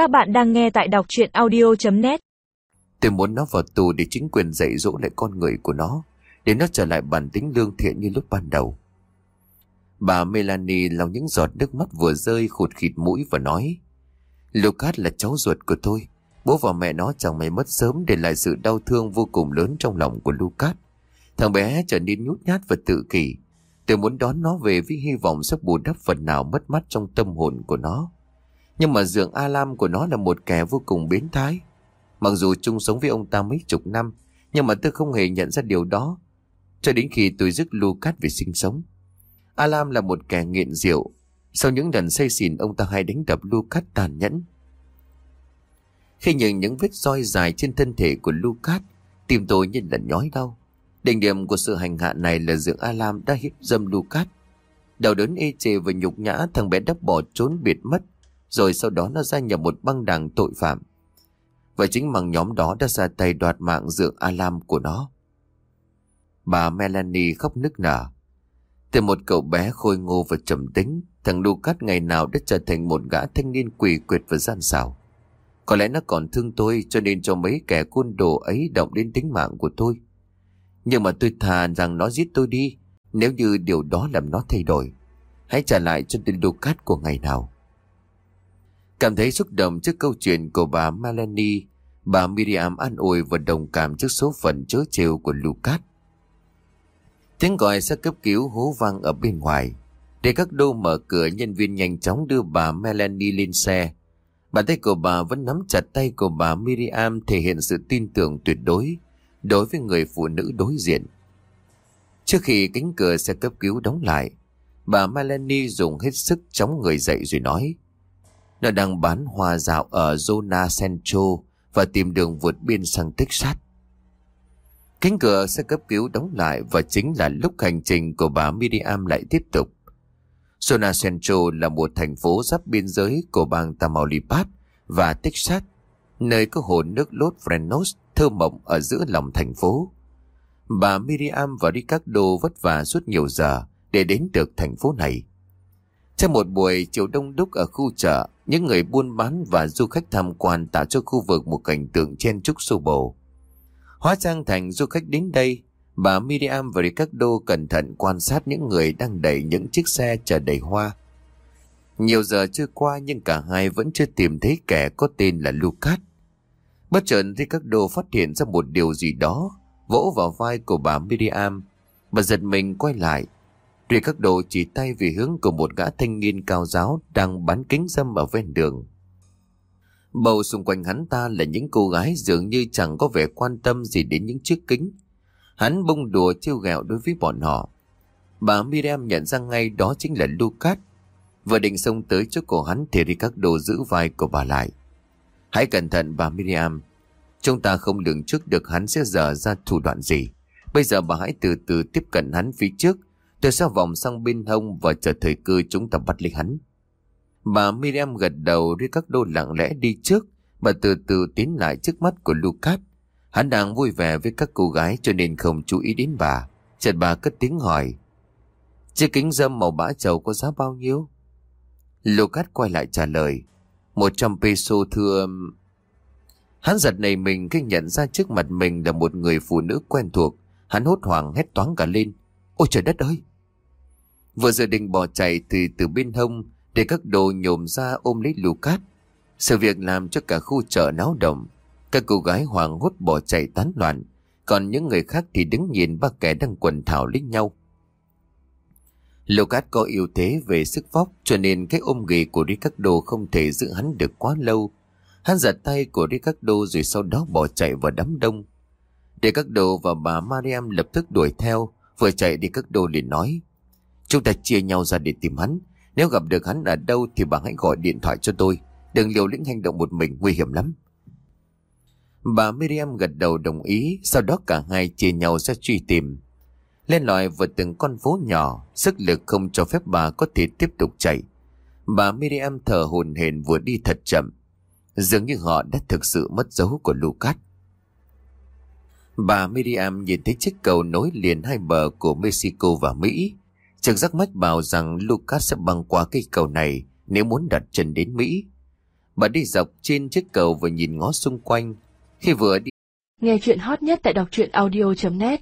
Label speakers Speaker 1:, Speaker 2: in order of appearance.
Speaker 1: Các bạn đang nghe tại đọc chuyện audio.net
Speaker 2: Tôi muốn nó vào tù để chính quyền dạy dỗ lại con người của nó, để nó trở lại bản tính lương thiện như lúc ban đầu. Bà Melanie lau những giọt nước mắt vừa rơi khụt khịt mũi và nói Lucas là cháu ruột của tôi. Bố và mẹ nó chẳng may mất sớm để lại sự đau thương vô cùng lớn trong lòng của Lucas. Thằng bé trở nên nhút nhát và tự kỷ. Tôi muốn đón nó về với hy vọng sẽ bù đắp phần nào mất mát trong tâm hồn của nó. Nhưng mà dưỡng a lam của nó là một kẻ vô cùng biến thái. Mặc dù chung sống với ông ta mấy chục năm, nhưng mà tôi không hề nhận ra điều đó. Cho đến khi tôi dứt Lucas về sinh sống. a lam là một kẻ nghiện rượu. Sau những lần say xỉn ông ta hay đánh đập Lucas tàn nhẫn. Khi nhìn những vết roi dài trên thân thể của Lucas, tim tôi như là nhói đau. Đỉnh điểm của sự hành hạ này là dưỡng a lam đã hiếp dâm Lucas. Đau đớn ê chề và nhục nhã thằng bé đắp bỏ trốn biệt mất, rồi sau đó nó gia nhập một băng đảng tội phạm. Và chính bằng nhóm đó đã ra tay đoạt mạng dượng Alam của nó. Bà Melanie khóc nức nở. Từ một cậu bé khôi ngô và trầm tính, thằng Lucas ngày nào đã trở thành một gã thanh niên quỷ quyệt và gian xảo. Có lẽ nó còn thương tôi cho nên cho mấy kẻ côn đồ ấy động đến tính mạng của tôi. Nhưng mà tôi thà rằng nó giết tôi đi nếu như điều đó làm nó thay đổi. Hãy trả lại cho tên Lucas của ngày nào. Cảm thấy xúc động trước câu chuyện của bà Melanie, bà Miriam an ủi và đồng cảm trước số phận chớ trêu của Lucas. Tiếng gọi xe cấp cứu hú vang ở bên ngoài. Để các đô mở cửa nhân viên nhanh chóng đưa bà Melanie lên xe. Bàn tay của bà vẫn nắm chặt tay của bà Miriam thể hiện sự tin tưởng tuyệt đối đối với người phụ nữ đối diện. Trước khi cánh cửa xe cấp cứu đóng lại, bà Melanie dùng hết sức chống người dậy rồi nói nó đang bán hoa dạo ở Zona Central và tìm đường vượt biên sang Texas. Cánh cửa xe cấp cứu đóng lại và chính là lúc hành trình của bà Miriam lại tiếp tục. Zona Central là một thành phố giáp biên giới của bang Tamaulipas và Texas, nơi có hồ nước Los Frenos thơ mộng ở giữa lòng thành phố. Bà Miriam và Ricardo vất vả suốt nhiều giờ để đến được thành phố này. Trong một buổi chiều đông đúc ở khu chợ, những người buôn bán và du khách tham quan tạo cho khu vực một cảnh tượng chen trúc xô bồ. Hóa trang thành du khách đến đây, bà Miriam và Ricardo cẩn thận quan sát những người đang đẩy những chiếc xe chở đầy hoa. Nhiều giờ trôi qua nhưng cả hai vẫn chưa tìm thấy kẻ có tên là Lucas. Bất chợt Ricardo phát hiện ra một điều gì đó vỗ vào vai của bà Miriam và giật mình quay lại. Ricardo chỉ tay về hướng của một gã thanh niên cao giáo đang bán kính dâm ở ven đường. Bầu xung quanh hắn ta là những cô gái dường như chẳng có vẻ quan tâm gì đến những chiếc kính. Hắn bông đùa trêu ghẹo đối với bọn họ. Bà Miriam nhận ra ngay đó chính là Lucas. Vừa định xông tới trước cổ hắn thì Ricardo giữ vai của bà lại. Hãy cẩn thận bà Miriam. Chúng ta không lường trước được hắn sẽ dở ra thủ đoạn gì. Bây giờ bà hãy từ từ tiếp cận hắn phía trước. Tôi sẽ vòng sang bên hông và chờ thời cơ chúng ta bắt lấy hắn. Bà Miriam gật đầu đi các đô lặng lẽ đi trước và từ từ tiến lại trước mắt của Lucas. Hắn đang vui vẻ với các cô gái cho nên không chú ý đến bà. Chợt bà cất tiếng hỏi. Chiếc kính dâm màu bã chầu có giá bao nhiêu? Lucas quay lại trả lời. Một trăm peso thưa... Hắn giật này mình khi nhận ra trước mặt mình là một người phụ nữ quen thuộc. Hắn hốt hoảng hét toáng cả lên. Ôi trời đất ơi! Vừa dự định bỏ chạy thì từ bên hông để các đồ nhồm ra ôm lấy Lucas. Sự việc làm cho cả khu chợ náo động. Các cô gái hoảng hốt bỏ chạy tán loạn. Còn những người khác thì đứng nhìn ba kẻ đang quần thảo lấy nhau. Lucas có ưu thế về sức vóc cho nên cái ôm ghì của Ricardo không thể giữ hắn được quá lâu. Hắn giật tay của Ricardo rồi sau đó bỏ chạy vào đám đông. Ricardo và bà Mariam lập tức đuổi theo, vừa chạy Ricardo liền nói. Chúng ta chia nhau ra để tìm hắn. Nếu gặp được hắn ở đâu thì bà hãy gọi điện thoại cho tôi. Đừng liều lĩnh hành động một mình, nguy hiểm lắm. Bà Miriam gật đầu đồng ý, sau đó cả hai chia nhau ra truy tìm. Lên lòi vượt từng con phố nhỏ, sức lực không cho phép bà có thể tiếp tục chạy. Bà Miriam thở hồn hển vừa đi thật chậm. Dường như họ đã thực sự mất dấu của Lucas. Bà Miriam nhìn thấy chiếc cầu nối liền hai bờ của Mexico và Mỹ. Trực giác mách bảo rằng Lucas sẽ băng qua cây cầu này nếu muốn đặt chân đến Mỹ. Bà đi dọc trên chiếc cầu và nhìn ngó xung quanh. Khi vừa đi
Speaker 3: Nghe chuyện hot nhất tại đọc truyện audio.net